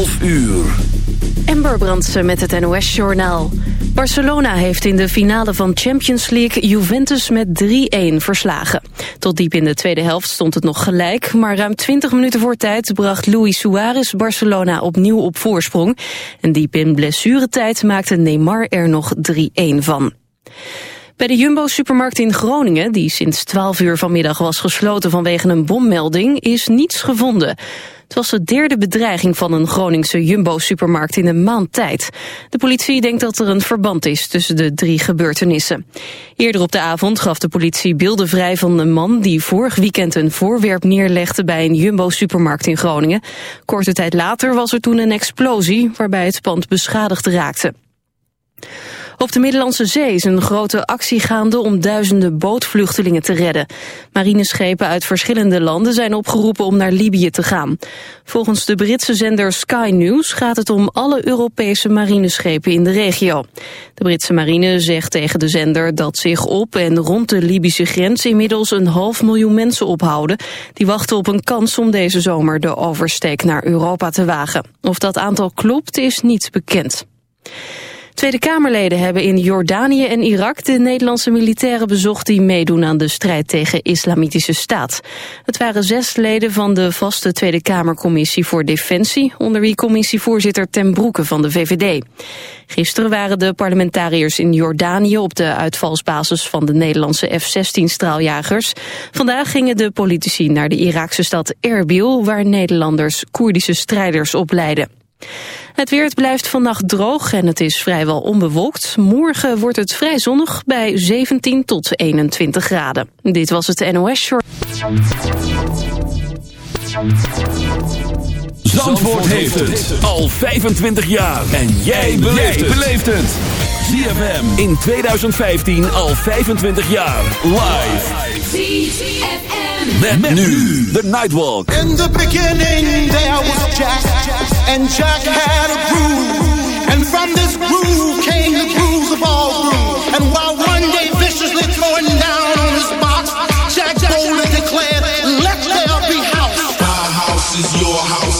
12 uur. Ember Brandsen met het NOS-journaal. Barcelona heeft in de finale van Champions League Juventus met 3-1 verslagen. Tot diep in de tweede helft stond het nog gelijk... maar ruim 20 minuten voor tijd bracht Luis Suarez Barcelona opnieuw op voorsprong. En diep in blessuretijd maakte Neymar er nog 3-1 van. Bij de Jumbo-supermarkt in Groningen, die sinds 12 uur vanmiddag was gesloten vanwege een bommelding, is niets gevonden. Het was de derde bedreiging van een Groningse Jumbo-supermarkt in een maand tijd. De politie denkt dat er een verband is tussen de drie gebeurtenissen. Eerder op de avond gaf de politie beelden vrij van een man die vorig weekend een voorwerp neerlegde bij een Jumbo-supermarkt in Groningen. Korte tijd later was er toen een explosie waarbij het pand beschadigd raakte. Op de Middellandse Zee is een grote actie gaande om duizenden bootvluchtelingen te redden. Marineschepen uit verschillende landen zijn opgeroepen om naar Libië te gaan. Volgens de Britse zender Sky News gaat het om alle Europese marineschepen in de regio. De Britse marine zegt tegen de zender dat zich op en rond de Libische grens inmiddels een half miljoen mensen ophouden. Die wachten op een kans om deze zomer de oversteek naar Europa te wagen. Of dat aantal klopt is niet bekend. Tweede Kamerleden hebben in Jordanië en Irak de Nederlandse militairen bezocht die meedoen aan de strijd tegen islamitische staat. Het waren zes leden van de vaste Tweede Kamercommissie voor Defensie, onder wie commissievoorzitter Ten Broeke van de VVD. Gisteren waren de parlementariërs in Jordanië op de uitvalsbasis van de Nederlandse F-16 straaljagers. Vandaag gingen de politici naar de Iraakse stad Erbil, waar Nederlanders Koerdische strijders opleiden. Het weer blijft vannacht droog en het is vrijwel onbewolkt. Morgen wordt het vrij zonnig bij 17 tot 21 graden. Dit was het NOS Short. Zandvoort heeft het al 25 jaar. En jij beleeft het. ZFM in 2015 al 25 jaar. Live. ZFM. Met, nu de Nightwalk. In the beginning there was Jack. And Jack had a groove. And from this groove came the grooves of all grooves. And while one day viciously throwing down on his box, Jack boldly declared, let there be house. My house is your house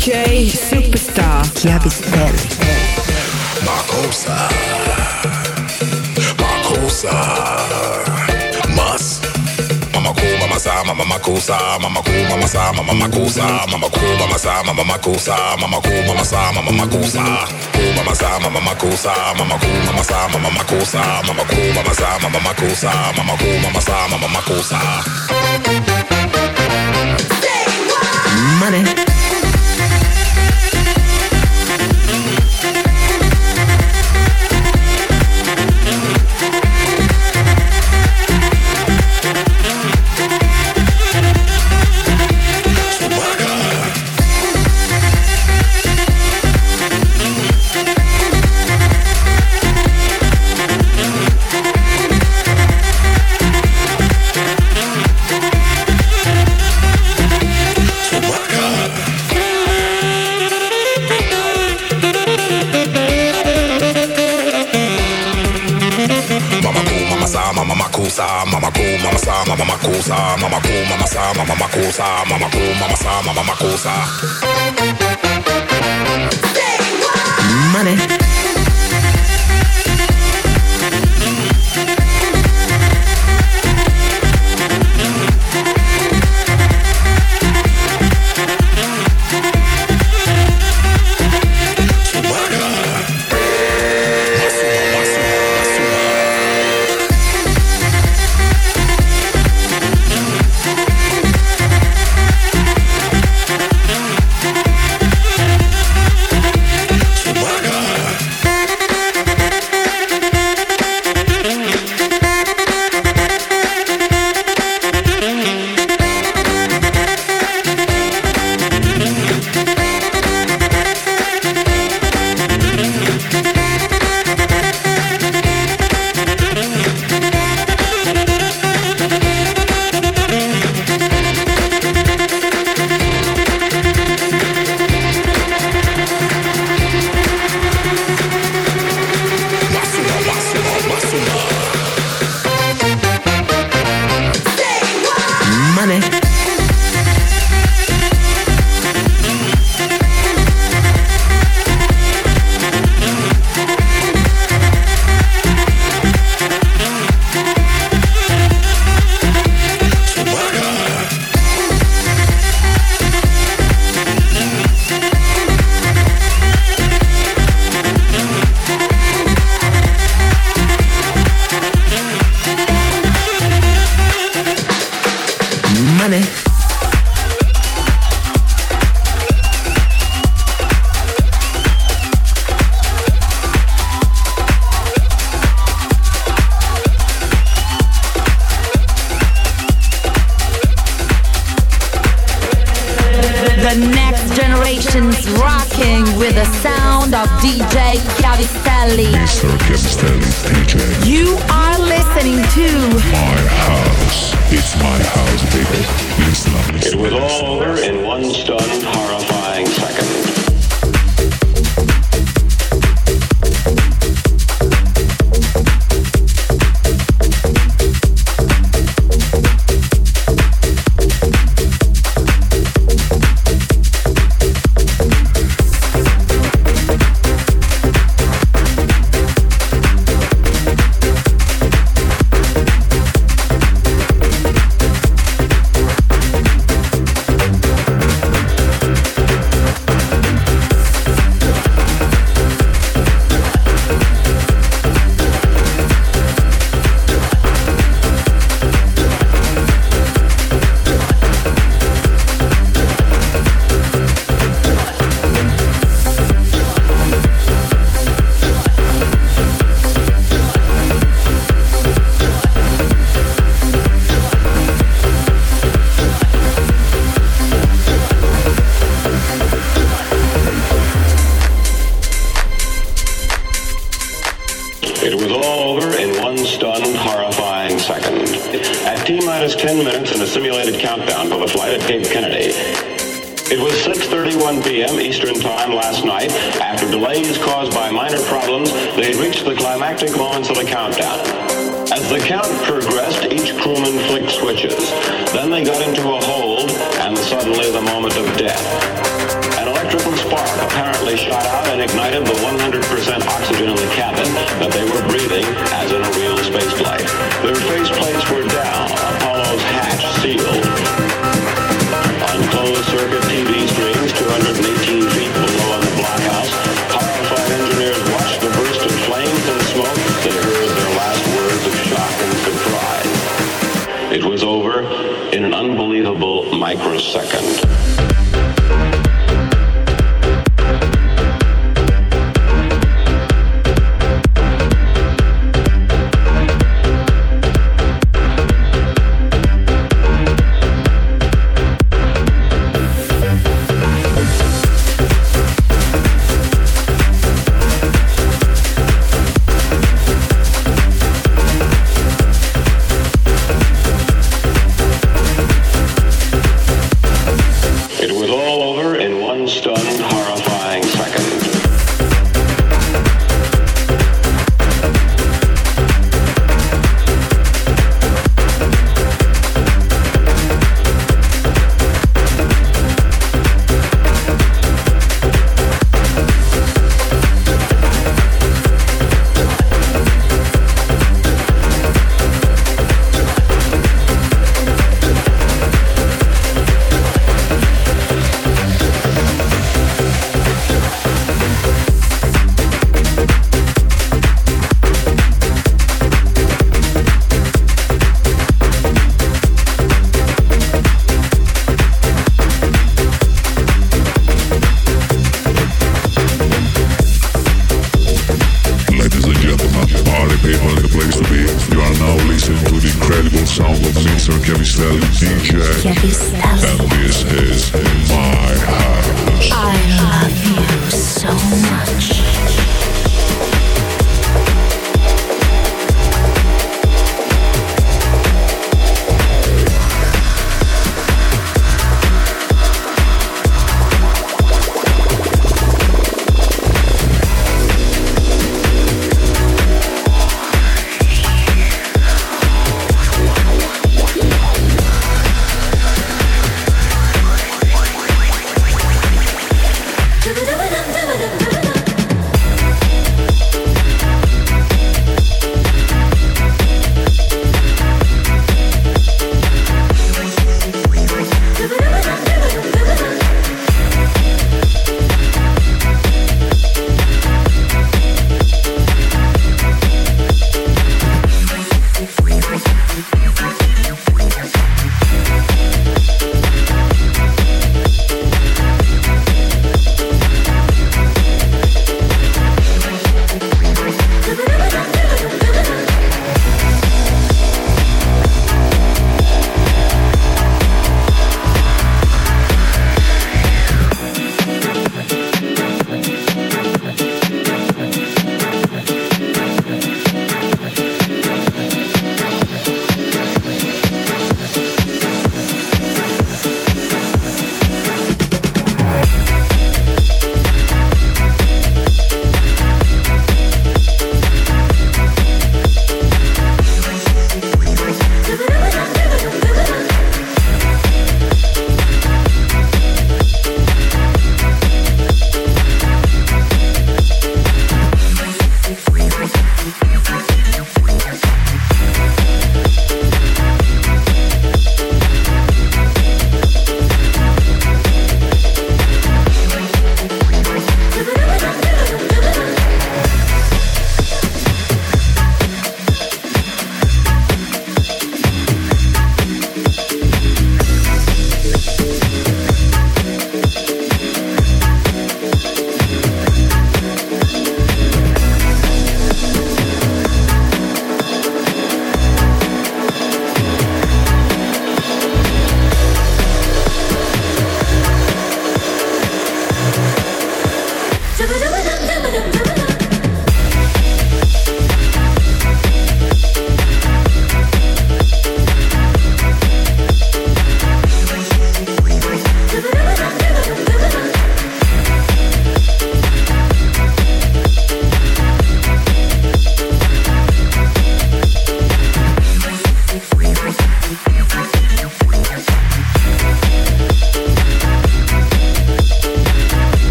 DJ Superstar Chiavistelli. Makosa. Makosa. Mas. Mama cool, mama sa, mama makosa, mama cool, mama sa, mama makosa, mama cool, mama sa, mama makosa, mama cool, mama sa, mama makosa, cool, mama sa, mama makosa, mama cool, mama sa, mama makosa, mama cool, mama sa, mama makosa, mama cool, mama sa, mama makosa. Money. sa, mama ko, mama sa, mama mama ko mama ko, mama sa, mama mama ko. Money.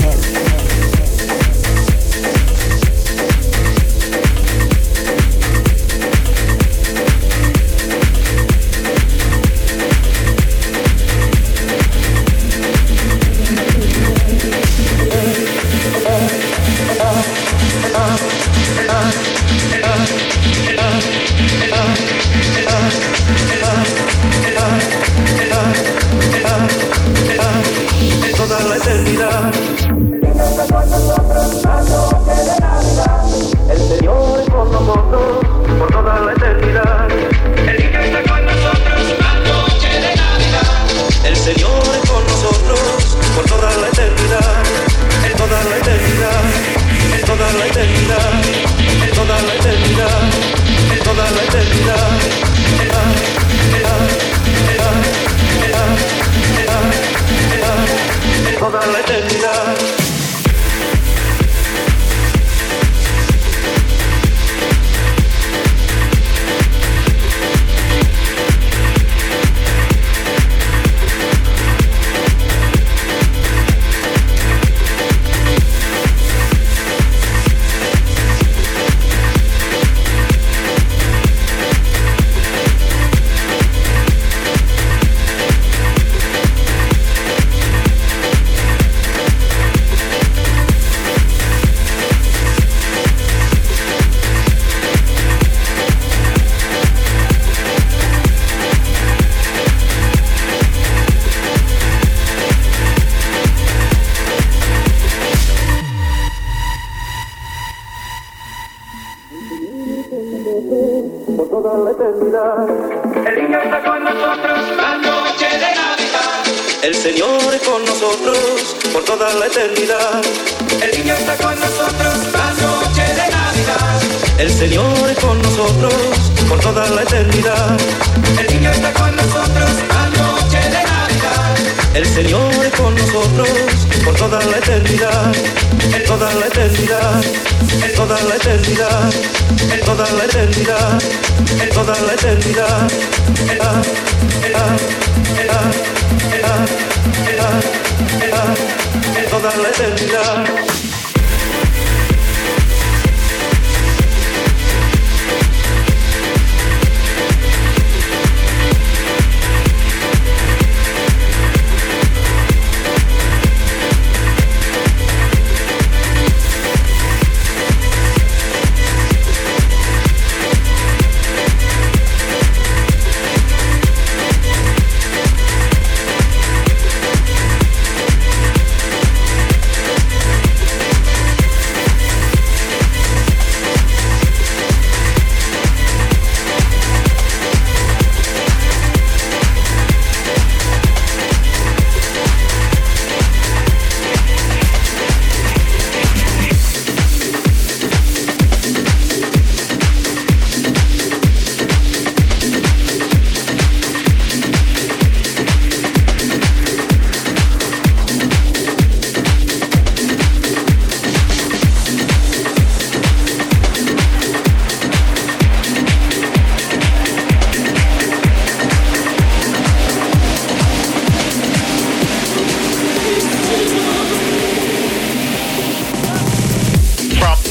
darkness. El niño está con nosotros la noche de Navidad. El Señor es con nosotros por toda la eternidad. El niño está con nosotros la noche de Navidad. El Señor es con nosotros por toda la eternidad. El niño está con nosotros El Señor es con nosotros por toda la eternidad. En toda la eternidad. En toda la eternidad. En toda la eternidad. En toda la eternidad. En en la,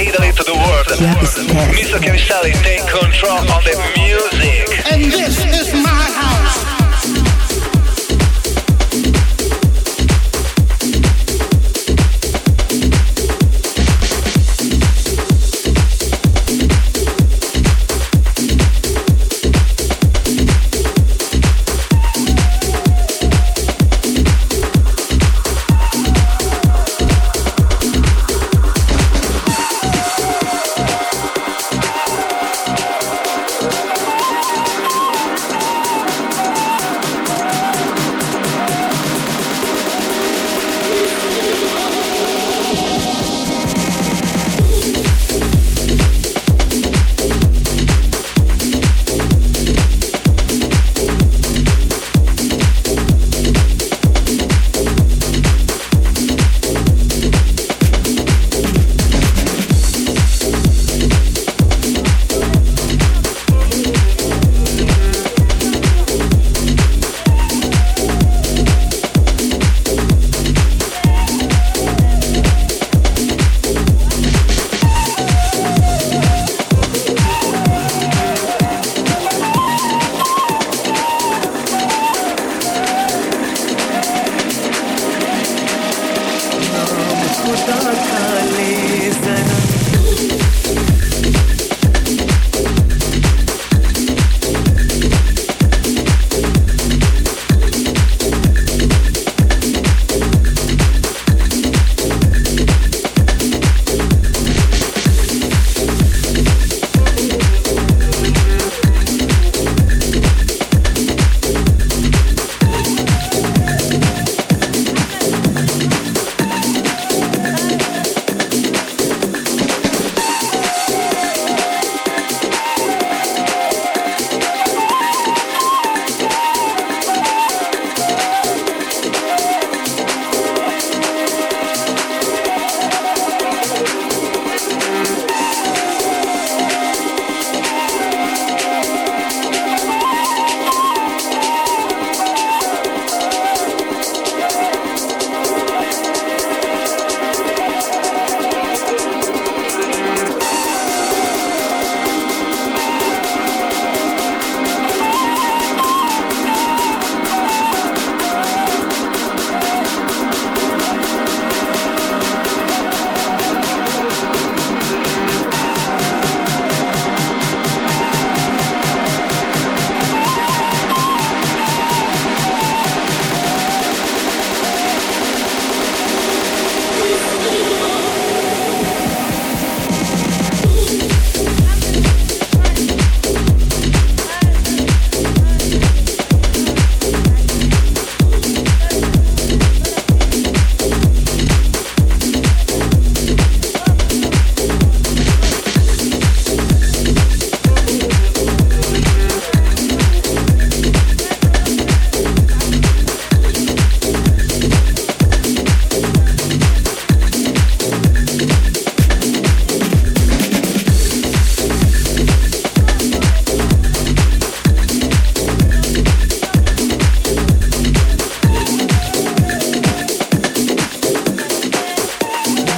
Italy to the world, Mr. Chiavistelli take control of the music. And this is my house.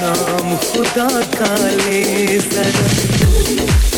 नाम खुदा का ले जरा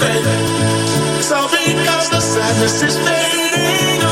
fading. So because the sadness is fading.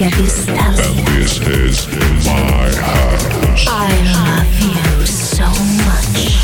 And this is my. I love you so much.